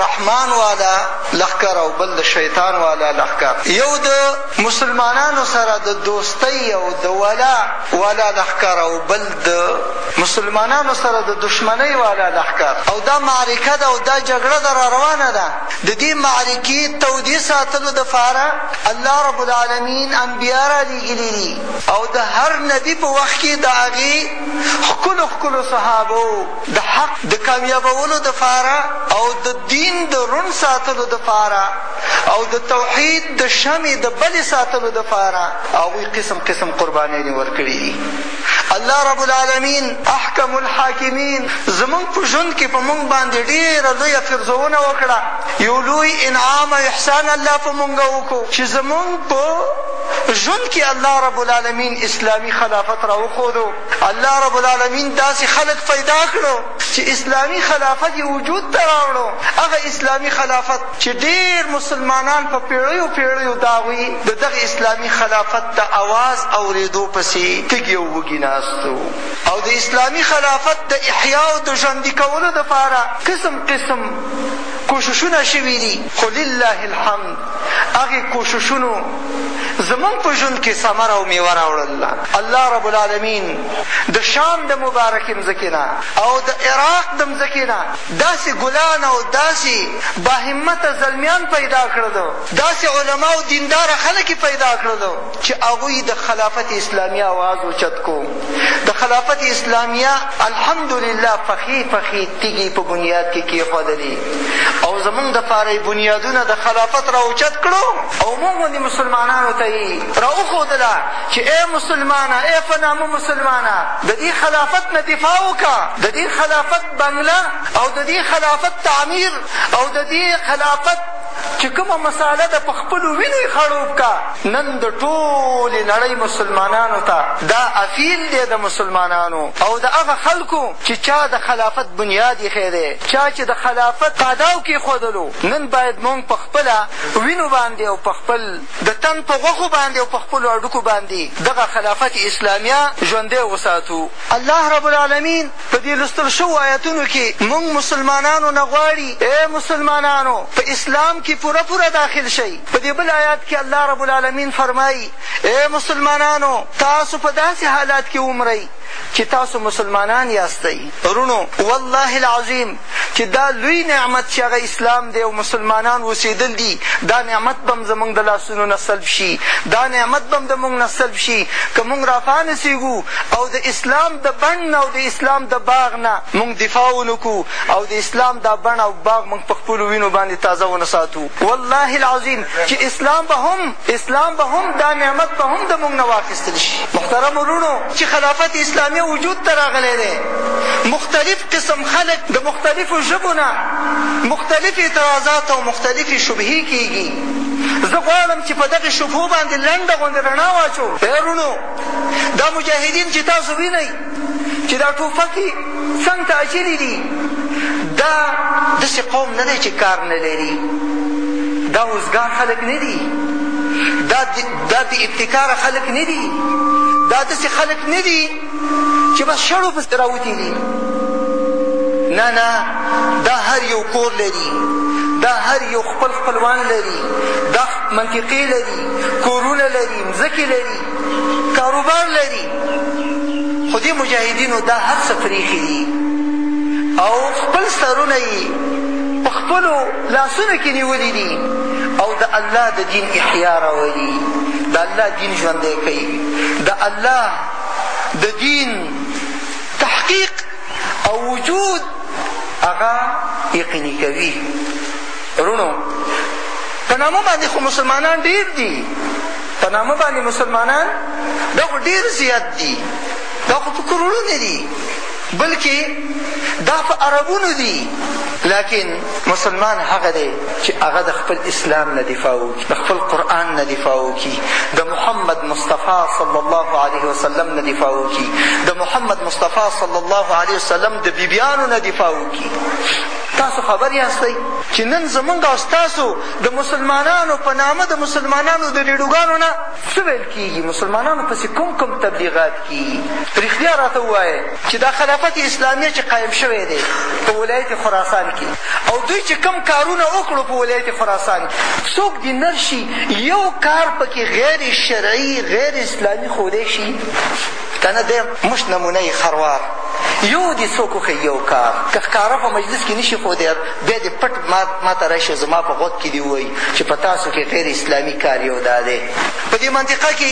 رحمان والا لښکر او بل د شیطان والا لښکر یو د مسلمانانو سره د دوستۍ او د ولا والا لښکر او بل د مسلمانانو سره د دشمنۍ والا لښکر او دا معرکه ده او دا جګړه ده را روانه ده د دې معرکې تودې ساتلو دپاره الله رب العالمین انبیا را لیږلي دي او د هر نبي په وخت کې د هغې ښکلو ښکلو صحابو د حق د کامیابولو دپاره او د دین د روڼ ساتلو دپاره او د توحید د شمعې د بلې ساتلو دپاره هغوی قسم قسم قربانیانې ورکړې دي. الله رب العالمین احکم الحاکمین زموږ په ژوند کې په موږ باندې ډېره لویه پېرزونه وکړه، یو لوی انعام او احسان الله په موږ وکړو چې زموږ په ژوند کې الله رب العالمین اسلامي خلافت راوښودو. الله رب العالمین داسې خلک پیدا کړو چې اسلامي خلافت یې وجود ته راوړو هغه اسلامي خلافت چې ډېر مسلمانان په پیړیو پیړیو د هغوی د دغه اسلامي خلافت د اواز اورېدو پسې تږي او وږي ناست او د اسلامي خلافت د احیا او د ژوندي کولو دپاره قسم قسم کوششونه شوي دي خو لله الحمد هغې کوششونو زموږ په ژوند کې ثمر او مېوه راوړل. الله رب العالمین د شام د مبارکې مځکې نه او د عراق د مځکې نه داسې ګلان او داسې باهمته زلمیان پیدا کړل، داسې علما او دینداره خلک یې پیدا کړل چې هغوی د خلافت اسلامیه اواز اوچت کړو. د خلافت اسلامیه الحمدلله پخې پخې تیږې یې په بنیاد کې کېښودلې. او زمونږ د پاره یې بنیادونه د خلافت راوچت کړو او مونږ غوندې مسلمانانو ته یې راوښودله چې ای مسلمانه ای په نامه مسلمانه د دې خلافت نه دفاع وکړه د دې خلافت بنګله او د دې خلافت تعمیر او د دې خلافت چې کومه مساله ده په خپلو وینو یې خړوب کا نن د ټولې نړۍ مسلمانانو ته دا افیل دی د مسلمانانو او د هغه خلکو چې چا د خلافت بنیاد ایښی دی چا چې د خلافت تاداو کېښودلو، نن باید مونږ په خپله وینو باندې او په خپل د تن په غوښو باندې او په خپلو هډوکو باندې دغه خلافت اسلامیه ژوندی وساتو. الله رب العالمین په دې لوستل شوو آیتونو کې مونږ مسلمانانو نه غواړي، اې مسلمانانو! په اسلام کې پوره پوره داخل شئ. په دې بل آیت کې الله رب العالمین فرمایي، اې مسلمانانو! تاسو په داسې حالات کې ومرئ، چې تاسو مسلمانان یاستئ وروڼو والله العظیم چې دا لوی نعمت چې هغه اسلام دی او مسلمانان اوسېدل دي دا نعمت به هم زموږ د لاسونو نه سلب شي دا نعمت به هم د موږ نه سلب شي که موږ راپانسېږو او د اسلام د بڼ نه او د اسلام د باغ نه موږ دفاع ونه کړو او د اسلام دا بڼ او باغ موږ په خپلو وینو باندې تازه ونه ساتو والله العظیم چې اسلام به هم اسلام به هم دا نعمت به هم د موږ نه واخیست اخیستل شي. محترم وروڼو! چې خلافت اسلامي وجود ته راغلی دی، مختلف قسم خلک د مختلفو ژبو نه مختلف اعتراضات او مختلفې شبهې کېږي، زه غواړم چې په دغې شبهو باندې لنډه غوندې رڼا واچوم. ای وروڼو! دا مجاهدین چې تاسو وینئ چې دا ټوپک یې څنګ ته اچلي دي، دا داسې قوم نه دی چې کار نه لري، دا وزګار خلک نه دي، دا دا بی ابتکاره خلک نه دي دا داسې خلک نه دي چې بس شړو پسې راوتي دي نه نه دا هر یو کور لري دا هر یو خپل خپلوان لري دا منطقې لري کورونه لري مځکې لري کاروبار لري خو دې مجاهدینو دا هر څه پرېښي دي او خپل سرونه یې په خپلو لاسونو کې نیولي دي او د الله د دین احیا راولي د الله دین ژوندی کوي د الله د دین تحقیق او وجود هغه یقیني کوي رونو په نامه باندې خو مسلمانان ډیر دي په نامه باندې مسلمانان دا خو ډیر زیات دي دا خو په کروړونه دي بلکه دا په عربونو دي لکن مسلمان هغه دی چې هغه د خپل اسلام نه دفاع وکړي د خپل قرآن نه دفاع وکړي د محمد مصطفی صلی الله علیه وسلم نه دفاع وکړي د محمد مصطفی صلی الله علیه وسلم د بیبیانو نه دفاع وکړي تاسو خبر یاستئ چې نن زمونږ او ستاسو د مسلمانانو په نامه د مسلمانانو د ریډوګانو نه څه ویل کېږي مسلمانانو پسې کوم کوم تبلیغات کی رښتیا راته ووایه چی دا خلافت اسلامیه چی قایم شوی دی په ولایت خراسان کی او دوی چی کوم کارونه وکړو په ولایت خراسان کی څوک دی نرشی یو کار پکی غیر شرعی غیر اسلامی ښودی شی کنه دی مشت نمونه خروار یو دې څوک وښي یو کار که ښکاره په مجلس کې نشي ښودی بیا دې پټ ما ته راشي زما په غوږ کې دې ووایي چې په تاسو کې غیر اسلامي کار یو دا دی په دې منطقه کې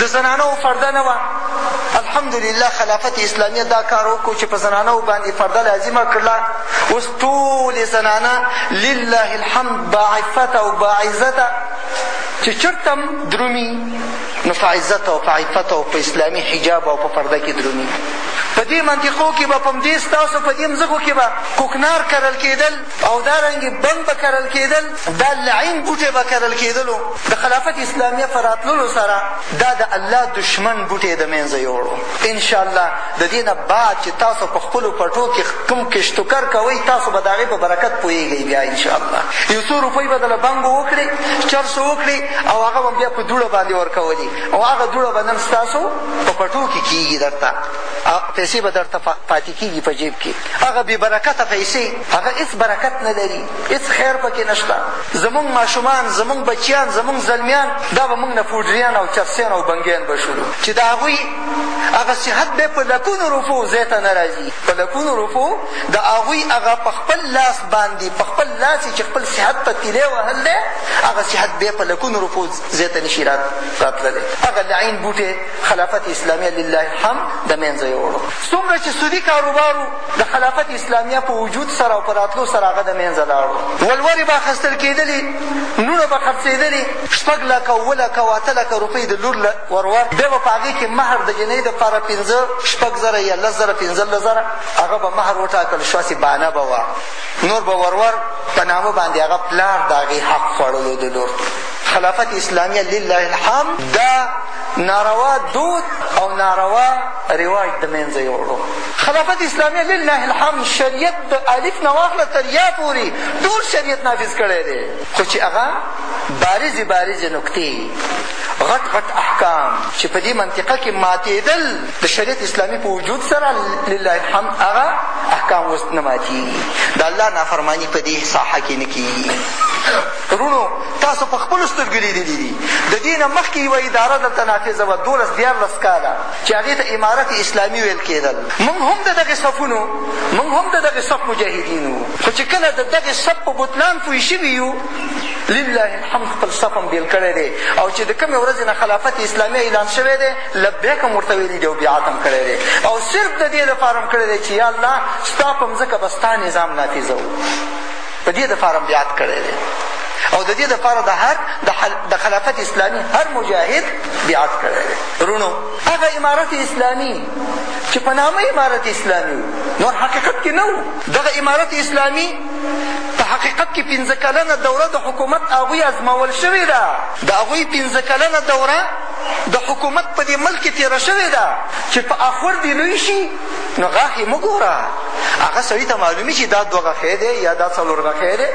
د زنانو پرده نه وه الحمدلله خلافت اسلامیه دا کار وکړو چې په زنانو باندې پرده لازمه کړله اوس ټولې زنانه لله الحمد باعفت او باعزته چې چېرته هم درومي نو په عزت او په عفت او په اسلامي حجاب او په پرده کې درومي په دې منطقو کې به په همدې ستاسو په دې مځکو کې به کوکنار کرل کېدل او دا رنګې بنګ به کرل کېدل دا لعین بوټی به کرل کېدلو د خلافت اسلامیه په راتللو سره دا د الله دشمن بوټی د منځه یوړو انشاءالله د دې نه بعد چې تاسو په خپلو پټو کې کوم کشتوکر کوئ تاسو به د هغې په برکت پوهېږئ بیا انشاءالله یو څو روپۍ به دله بنګو وکړي چرسو وکړي او هغه به بیا په دوړه باندې ورکولي او هغه دوړه به نن ستاسو په پټو کې کېږي درته پیسې به درته پاتې کیږي په جیب کې هغه بی برکته پیسې هغه هیڅ برکت نه لري هیڅ خیر پکې نشته زمونږ ماشومان زمونږ بچیان زمونږ زلمیان دا به مونږ نه پوډریان او چرسیان او بنګیان به شروع چې د هغوی هغه صحت به په لکونو روپو ځای ته نه راځي په لکونو روپو د هغوی هغه په خپل لاس باندې په خپل لاس چې خپل صحت په تیلې وهل دی هغه صحت به په لکونو روپو ځای ته نشي راتللی هغه لعین بوټی خلافت اسلامیه لله الحمد د منځه یوړو څومره چې سودي کاروبار و، د خلافت اسلامیه په وجود سره او په راتلو سره هغه د منځه لاړ و. ولورې به اخیستل کېدلې، لوڼه به خرڅېدلې، شپږ لکه، اووه لکه او اته لکه روپۍ د لور له ورور، بیا به په هغې کې مهر د جینۍ لپاره پنځه، شپږ زره یا لس زره، پنځلس زره، هغه به مهر وټاکل شو، هسې بانه به وه، نور به ورور په نامه باندې هغه پلار د هغې حق خوړلو د لور. خلافت اسلامیه لله الحمد دا ناروا دود او ناروا رواج د مینځه یوړو. خلافت اسلامیه لله الحمد شریعت د الف نه واخله تر یا پوري ټول شریعت نافذ کړی دی خو چي هغه بارزي بارزي نکتې غټ غټ احکام چې په دې منطقه کې ماتېدل د شریعت اسلامي په وجود سره لله الحمد هغه احکام اوس نه ماتېږي د الله نافرماني په دې ساحه کې نه کېږي ورونو تاسو په خپلو سترګو لیدلي دي د دې نه مخکې یوه اداره دلته نافظه وه دولس دیارلس کاله چې هغې ته امارت اسلامي ویل کېدل موږ هم د دغې صفونو موږ هم د دغې صف مجاهدین وو خو چې کله د دغې صف په بطلان پوه شوي یو لله الحمد خپل صف هم بېل کړی دی او چې د کومې ورځې نه خلافت اسلامي اعلان شوی دی لبیک هم ورته ویلي دی او بیعت هم کړی دی او صرف د دې لپاره هم کړی دی چې یا الله ستا په مځکه به ستا نظام نافظوو د دې لپاره بیعت کړی دی او د دې لپاره د هر د خلافت اسلامي هر مجاهد بیعت کړی دی رونو هغه امارت اسلامي چې په نامه امارت اسلامي نور حقیقت کې نه و دغه امارت اسلامي په حقیقت کې پنځه کلنه دوره د حکومت هغوی ازمول شوې ده د هغوی پنځه کلنه دوره د حکومت په دې ملک کې تېره شوې ده چې په اخور دې لوی شي نو غاښ یې مه ګوره هغه سړي ته معلومي چې دا دوه غاښی دی یا دا څلور غاښی دی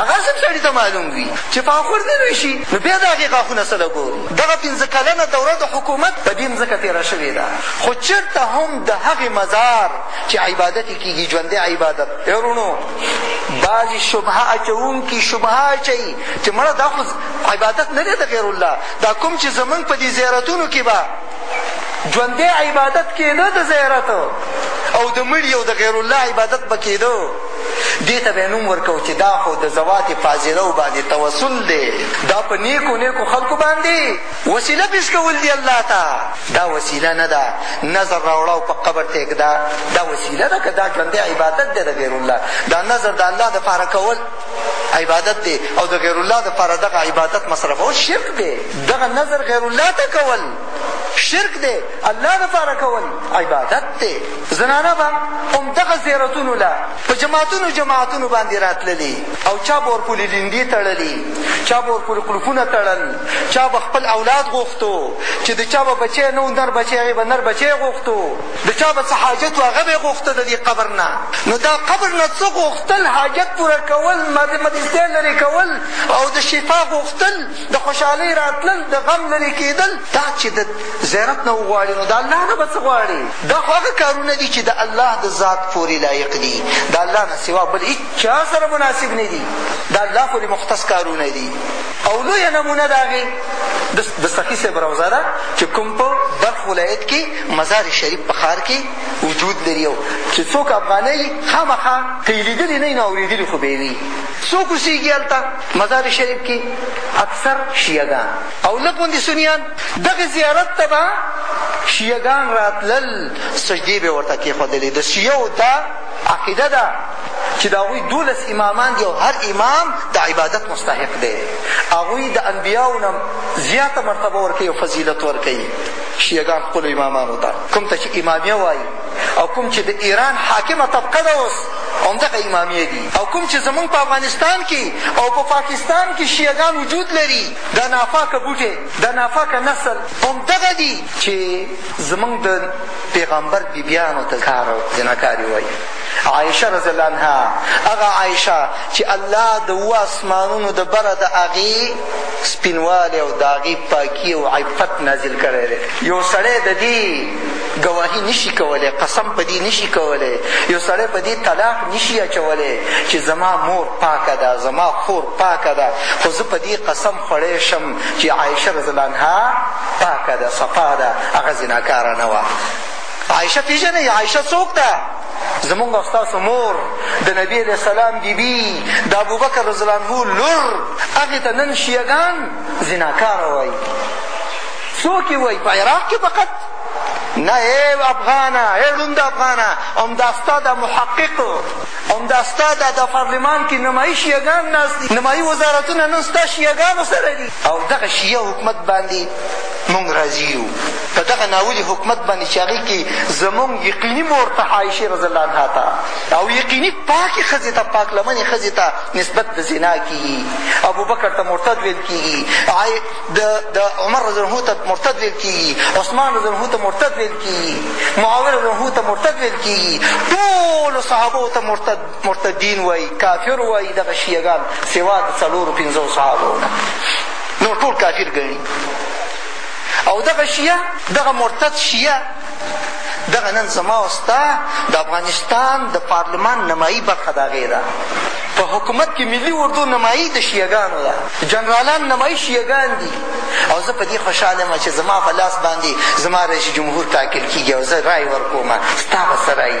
هغه سم سړي ته معلوم وي چې په هغه خورد نه شي نو بیا د هغې غاښونه سره ګوري دغه پنځه کلنه دوره د حکومت په دې مځکه تېره شوې ده خو چېرته هم د هغې مزار چې عبادت یې کېږي ژوندی عبادت ای وروڼو بعضې شبهه اچوونکي شبهه اچوي چې مړه دا خو عبادت نه دی د غیر الله دا کوم چې زمونږ په دې زیارتونو کې به ژوندی عبادت کېده د زیارت او د مړي او د غیر الله عبادت به کېده دې ته به نوم ورکو چې دا خو د زوات فاضله باندې توسل دی دا په نیکو نیکو خلکو باندې وسیله پیش کول دی الله ته دا وسیله نه ده نظر راوړاو په قبر ته کدا دا وسیله ده که دا ژوندی عبادت دی د غیر الله دا نظر د الله د پاره کول عبادت دی او د غیر الله لپاره دغه عبادت مصرفول شرک دی دغه نظر غیر الله ته کول شرک دی الله لپاره کول عبادت دی زنانه به هم دغه زیارتونو له په جماعتونو جماعتونو باندې راتللې او چا به ورپولې لیندې تړلې چا به ورپولې قلفونه تړل چا به خپل اولاد غوښتو چې د چا به بچی نه نر بچی به نر بچی غوښتو د چا به څه حاجت و هغه به یې غوښته د دې قبر نه نو دا قبر نه څه غوښتل حاجت پوره کول مریضتیا لرې کول او د شفا غوښتل د خوشحالۍ راتلل د غم لرې کېدل دا چې د زیارت نه وغواړي نو د الله نه به څه غواړي دا خو هغه کارونه دي چې د الله د ذات پورې لایق دي د الله نه سوا بل هیچا سره مناسب نه دي د الله پورې مختص کارونه دي او لویه نمونه د هغې د سخي صاحب روضه ده چې کوم په بلخ ولایت کې مزار شریف په ښار کې وجود لري او چې څوک افغانه وي خامخا که یې لیدلي نه وي نو اورېدلي خو به یې وي څوک اوسېږي هلته مزار شریف کې اکثر شیعه ګان او لږ غوندې سنیان دغه زیارت ته به شیعه ګان راتلل سجدې به یې ورته کېښودلې د شیعو دا عقیده ده چې د هغوی دولس امامان دي او هر امام د عبادت مستحق دی هغوی د انبیاو نه زیاته مرتبه ورکوي او فضیلت ورکوي شیعه ګان خپلو امامانو ته کوم ته چې امامیه وایي او کوم چې د ایران حاکمه طبقه ده اوس همدغه امامیه دي او کوم چې زمونږ په افغانستان کې او په پاکستان کې شیعهګان وجود لري دا ناپاکه بوټی دا ناپاکه نسل همدغه دي چې زمونږ د پیغمبر بیبیانو ته کار او زناکاري وایي عایشه رضی الله عنها هغه عایشه چې الله د اوه اسمانونو د بره د هغې سپینوالی او د هغې پاکي او عفت نازل کړی دی یو سړی د دې ګواهي نشي کولی قسم په دې نشي کولی یو سړی په دې طلاق نشي اچولی چې زما مور پاکه ده زما خور پاکه ده خو زه په دې قسم خوړی شم چې عایشه رضی الله عنها پاکه ده صفا ده هغه زناکاره نه وه عایشه پېژنئ عایشه څوک ده زمونږ او ستاسو مور د نبي علیه السلام بي بي د ابوبکر رضی الله عنه لور هغې ته نن شیعګان زناکاره وایي څوک یې وایي په عراق کې فقط نه ای افغانه ای ړوند افغانه همدا ستا د محقق همدا ستا د د پارلمان کې نمایي شیعګان ناست دي نمایي وزارتونه نن ستا شیعګانو سره دي او دغه شیعه حکومت باندې موږ راضي یو په دغه ناولي حکومت باندې چې هغې کې زموږ یقیني مور ته عایشې رضی الله عنها ته او یقیني پاکې ښځې ته پاک لمنې ښځې ته نسبت د زنا کېږي ابوبکر ته مرتد ویل کېږي د عمر رضی الله ته مرتد ویل کېږي عثمان رضی الله ته مرتد ویل کېږي معاویه رضی الله ته مرتد ویل کېږي ټولو صحابو ته مرتد مرتدین وایی کافر وایی دغه شیعه ګان سوا د څلورو پنځو صحابو نه نور ټول کافر ګڼي او دغه شیعه دغه مرتد شیعه دغه نن زما او ستا د افغانستان د پارلمان نمایي برخه د هغې ده په حکومت کې ملي اردو نمایي د شیعګانو ده جنرالان نمایي شیعګان دي او زه په دې خوشحاله یم چې زما په لاس باندې زما رئیس جمهور ټاکل کېږي او زه رای ورکوم ستا به څه رایي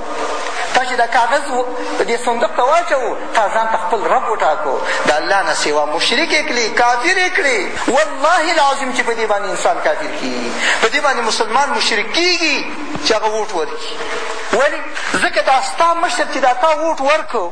تا چې دا کاغذ په دې صندوق ته واچوو تا ځان ته خپل رب وټاکو د الله نه سوا مشرک یې کړي کافر یې کړي والله العظیم چې په دې باندې انسان کافر کېږي په دې باندې مسلمان مشرک کېږي چې هغه ووټ ورکړي ولې ځکه دا ستا مشر چې دا تا ووټ ورکړو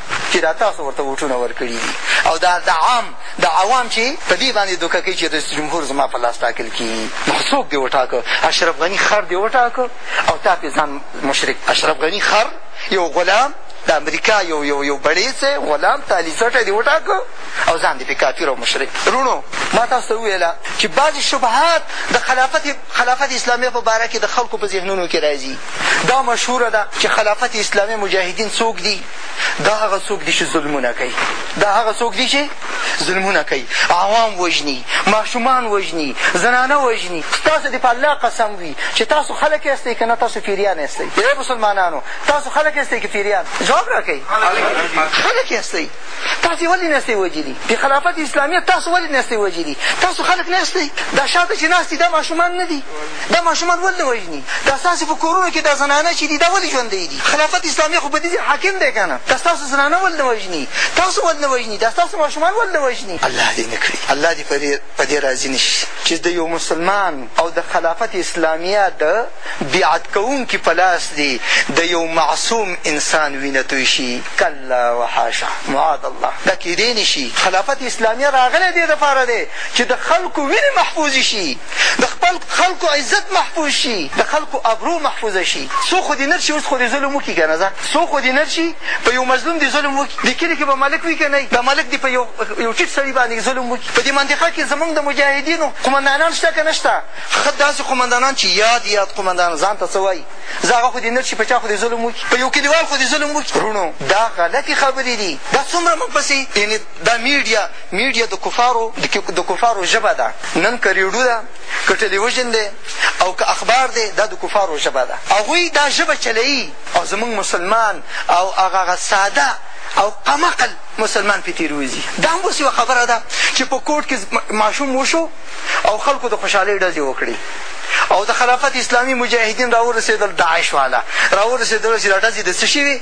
چی دا تاسو ورته ووټونه ورکړی دی او دا د عام د عوام چی په دی باندی دوکه کوي چی رئیس جمهور زما په لاس ټاکل کیږي نو خو څوک دی وټاکه اشرف غنی خر دی وټاکه او تا پی ځان مشرک اشرف غنی خر یو غلام د امریکا یو یو یو بړیڅ غلام تالی څټه دی وټاکه او ځان دی پی کافر او مشرک رونو ما تاسو ته وویله چی بعضی شبهات د خلافت خلافت اسلامی په باره کی د خلکو په ذهنونو کی راځي دا مشهوره ده چی خلافت اسلامی مجاهدین څوک دی دا هغه څوک دي چې ظلمونه کوي دا هغه څوک دي چې ظلمونه کوي عوام وژني ماشومان وژني زنانه وژني ستاسو د په الله قسم وي چې تاسو خلک یاستئ که نه تاسو پیریان یاستئ ای مسلمانانو تاسو خلک یاستئ که پیریان جواب راکوئ خلک یاستئ تاسو ولې نهستئ وجلي د خلافت اسلامیه تاسو ولې نهستئ وجلي تاسو خلک نهستئ دا شاته چې ناست دي دا ماشومان نه دي دا ماشومان ولې نه وژني دا ستاسو په کورونو کې دا زنانه چې دي دا ولې ژوندۍ دي خلافت اسلامي خو په دې حاکم دی که نه دا ستاسو زنانه ولې نه وژني تاسو ولې نه وژني دا ستاسو ماشومان ولې نه وژني الله دې نه کړي الله دې په دې راضي نه شي چې د یو مسلمان او د خلافت اسلامیه د بیعت کوونکي په لاس دې د یو معصوم انسان وینه توی شي کلا وحاشا معاذ الله دا کېدی نه شي خلافت اسلامیه راغلی دې دپاره دی چې د خلکو وینې محفوظې شي د خپل خلکو عزت محفوظ شي د خلکو ابرو محفوظه شي څوک خو دې نرشي اوس خو دې ظلم وکړي کنه ځه څوک خو دې نرشي په یو مظلوم دې ظلم وکړي دې کلي کې به ملک وي که نه وي دا ملک دې په یو یو ټیټ سړي باندې ظلم وکړي په دې منطقه کې زمونږ د مجاهدینو قومندانان شته که نشته خه داسې قومندانان چې یاد یاد قومندان ځان ته څه وایي ځه هغه خو دې نرشي په چا خو دې ظلم وکړي په یو کلیوال خو دې ظلم وکړي وروڼو دا غلطې خبرې دي دا څومره موږ پسې یعنې دا ميډيا ميډيا د کفارو د کفارو ژبه ده نن که ريډو ده که ټلويژن دی او که اخبار دی دا د کفارو ژبه ده هغوی دا ژبه چلوي او زمونږ مسلمان او هغه هغه ساده او قمقل مسلمان پې تېروځي دا هم اوس یوه خبره ده چې په کوټ کې ماشوم وشو او خلکو د خوشحالۍ ډزې وکړي او د خلافت اسلامي مجاهدین راورسېدل داعش والا راورسېدل چې دا ډزې د څه شوي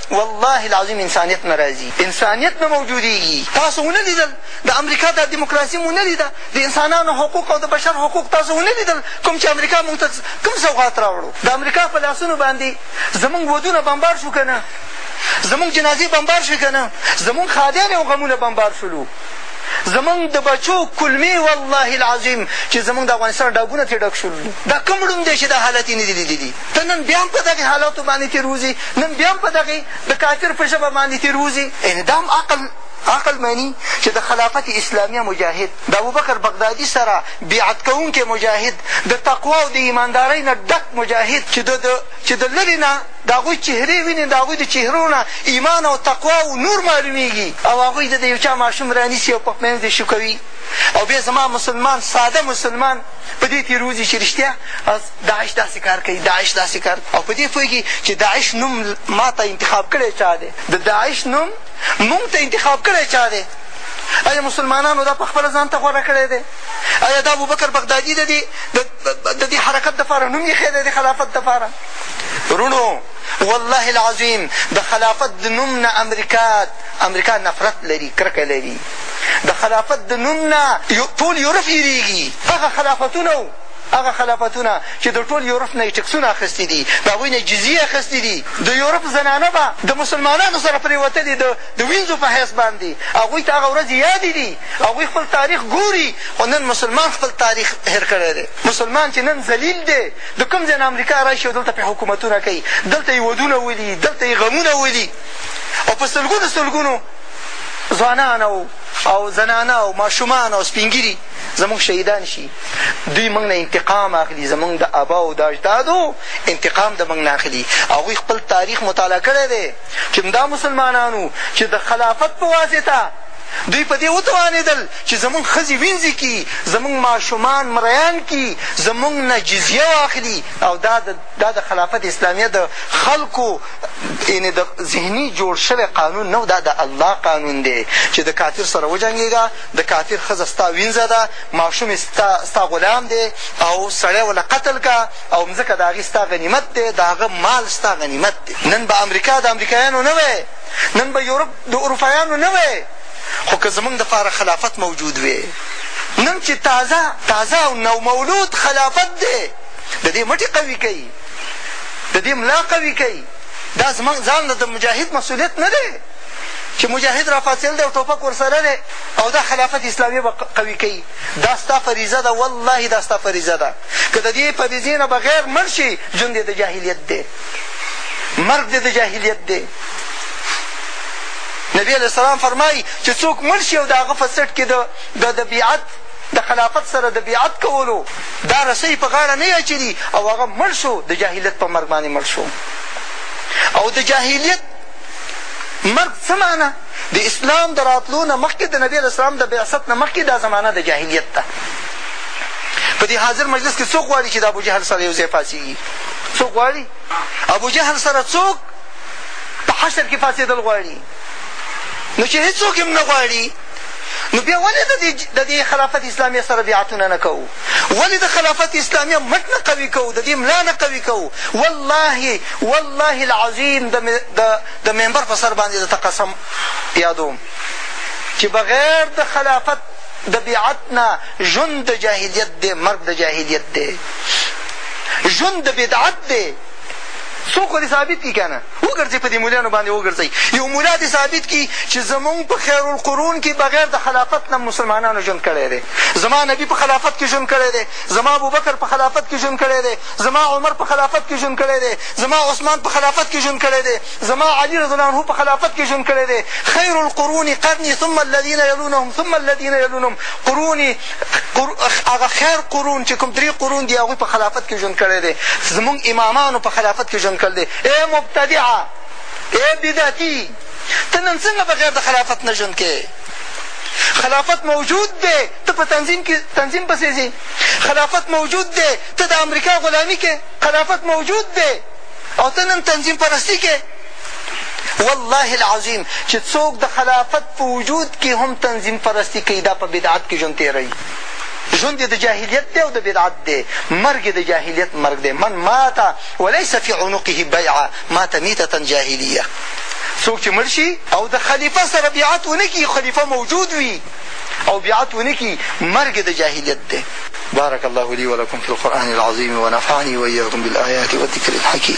والله العظیم انسانیت نه راځي انسانیت نه موجودیږي تاسو ونه لیدل د امریکا دا دیموکراسي مو نه لیده د انسانانو حقوق او د بشر حقوق تاسو ونه لیدل کوم چې امریکا موږ ته کوم سوغات راوړو د امریکا په لاسونو باندې زمونږ ودونه بمبار شو که نه زمونږ جنازې بمبار شوې که نه زمونږ ښادیانې او غمونه بمبار شولو زمونږ د بچو کلمې والله العظیم چې زمونږ د افغانستان ډاګونه ترې ډک شول دا کوم ړوند دی چې دا حالت یې نه دي لیدلي ته نن بیا هم په دغې حالاتو باندې تېر وځي نن بیا هم په دغې د کافر په ژبه باندې تېر وځي یعنې دا هم عقل عقل مني چې د خلافت اسلامیه مجاهد د ابوبکر بغدادي سره بیعت کوونکی مجاهد د تقوا او د ایماندارۍ نه ډک مجاهد چې د چې د لرې نه د هغوی چهرې ویني د هغوی د چهرو نه ایمان او تقوا او نور معلومیږي او هغوی د د یو چا ماشوم رانیسي او په منځ یې شوکوي او بیا زما مسلمان ساده مسلمان په دې تېروځي چې رښتیا داعش داسې کار کوي داعش داسې کار او په دې پوهېږي چې داعش نوم ما ته انتخاب کړی چا دی د داعش نوم مونږ ته انتخاب کړی چا دی ایا مسلمانانو دا په خپله ځان ته غوره کړی دی ایا دا ابوبکر بغدادي د دې د دې حرکت دپاره نوم ایښی دی د خلافت دپاره وروڼو والله العظیم د خلافت د نوم نه امریکا امریکا نفرت لري کرکه لري د خلافت د نوم نه ټول یورپ یریږي هغه خلافتونه هغه خلافتونه چې د ټول یورپ نه یې ټکسونه اخیستي دي، د هغوی نه یې جزیې اخیستي دي، د یورپ زنانه به د مسلمانانو سره پرېوتلې د د وینځو په حیث باندې هغوی ته هغه ورځې یادې دي، هغوی خپل تاریخ ګوري، خو نن مسلمان خپل تاریخ هېر کړی دی، مسلمان چې نن ذلیل دی، د کوم ځای نه امریکا راشي او دلته پرې حکومتونه کوي، دلته یې ودونه ولي، دلته یې غمونه ولي او په سلګونو سلګونو ځوانان او زنانه او ماشومان او سپین ږیري. زمونږ شهیدان شي دوی موږ نه انتقام اخلي زمونږ د ابا او د اجدادو انتقام د موږ نه اخلي هغوی خپل تاریخ مطالعه کړی دی چې دا مسلمانانو چې د خلافت په واسطه دوی په دې وتوانېدل چې زمونږ ښځې وینځي کي زمونږ ماشومان مریان کي زمونږ نه جزیه واخلي او دا د دا د خلافت اسلامیه د خلکو یعنې د ذهني جوړ شوی قانون نه دا د الله قانون دی چې د کافر سره وجنګېږه د کافر ښځه ستا وینځه ده، ماشوم یې ستا ستا غلام دی او سړی وله قتل کړه او مځکه د هغې ستا غنیمت دی، د هغه مال ستا غنیمت دی. نن به امریکا د امریکایانو نه وی، نن به یورپ د اروپایانو نه وی، خو که زموږ لپاره خلافت موجود وی، نن چې تازه تازه او نومولود خلافت دی، د دې مټې قوي کوي، د دې ملا قوي کوي، دا زموږ ځان له د مجاهد مسولیت نه دی؟ چې مجاهد راپاڅېل دی او ټوپک ورسره دی او دا خلافت اسلامي به قوي کوي دا ستا فریضه ده والله دا ستا فریضه ده که د دې فریضې نه بغیر مړ شي ژوند یې د جاهلیت دی مرګ دې د جاهلیت دی نبی علیه السلام فرمایي چې څوک مړ شي او د هغه په څټ کې د بیعت د خلافت سره د بیعت کولو دا رسۍ په غاړه نه اچوي او هغه مړ شو د جاهلیت په مرګ باندې مړ شو او د جاهلیت مرګ څه معنی؟ د اسلام د راتلو نه مخکې د نبي علیه السلام د بعثت نه مخکې دا زمانه د جاهلیت ده. په دې حاضر مجلس کې څوک غواړي چې د ابوجهل سره یو ځای پاڅېږي؟ څوک غواړي؟ ابوجهل سره څوک په حشر کې پاڅېدل غواړي؟ نو چې هېڅوک هم نه غواړي نو بیا ولې د دې خلافت اسلامي سره بیعتونه نه کوو؟ ولی د خلافت اسلامیه مټ نه قوی کوو د دې ملا نه قوی کوو والله والله العظیم د د ممبر په سر باندې د قسم یادوم چې بغیر د خلافت د بیعت نه ژوند د جاهلیت دی مرګ د جاهلیت دی ژوند د بدعت دی څوک دې ثابت کی کنه وګرځي په دې مولانو باندې وګرځي یو مولا دې ثابت کی چې زمونږ په خیر القرون کې بغیر د خلافت نه مسلمانانو ژوند کړی دی زما نبی په خلافت کې ژوند کړی دی زما ابوبکر په خلافت کې ژوند کړی دی زما عمر په خلافت کې ژوند کړی دی زما عثمان په خلافت کې ژوند کړی دی زما علی رضی الله عنه په خلافت کې ژوند کړی دی خیر القرون قرنی ثم الذين يلونهم ثم الذين يلونهم قرونی هغه خیر قرون چې کوم درې قرون دي هغوی په خلافت کې ژوند کړی دی زمونږ امامانو په خلافت کې ژوند کړی دی ای مبتدعه ای بدعتي ته نن څنګه بغیر د خلافت نه ژوند کوې خلافت موجود دی ته په تنظیم کې تنظیم پسې ځي خلافت موجود دی ته د امریکا غلامي کې خلافت موجود دی او ته نن تنظیم پرستی کې والله العظیم چی څوک د خلافت په وجود کی هم تنظیم پرستی کوي دا په بدعت کی ژوند تیروي ژوند یې د جاهلیت دی او د بدعت دی مرګ یې د جاهلیت مرګ دی من مات وليس في عنقه بيعه مات ميته جاهلیه څوک چې مړ شي او د خلیفه سره بیعت ونه کړي خلیفه موجود وي او بیعت ونه کړي مرګ د جاهلیت دی بارك الله لي ولكم في القرآن العظيم ونفعني وإياكم بالآيات والذكر الحكيم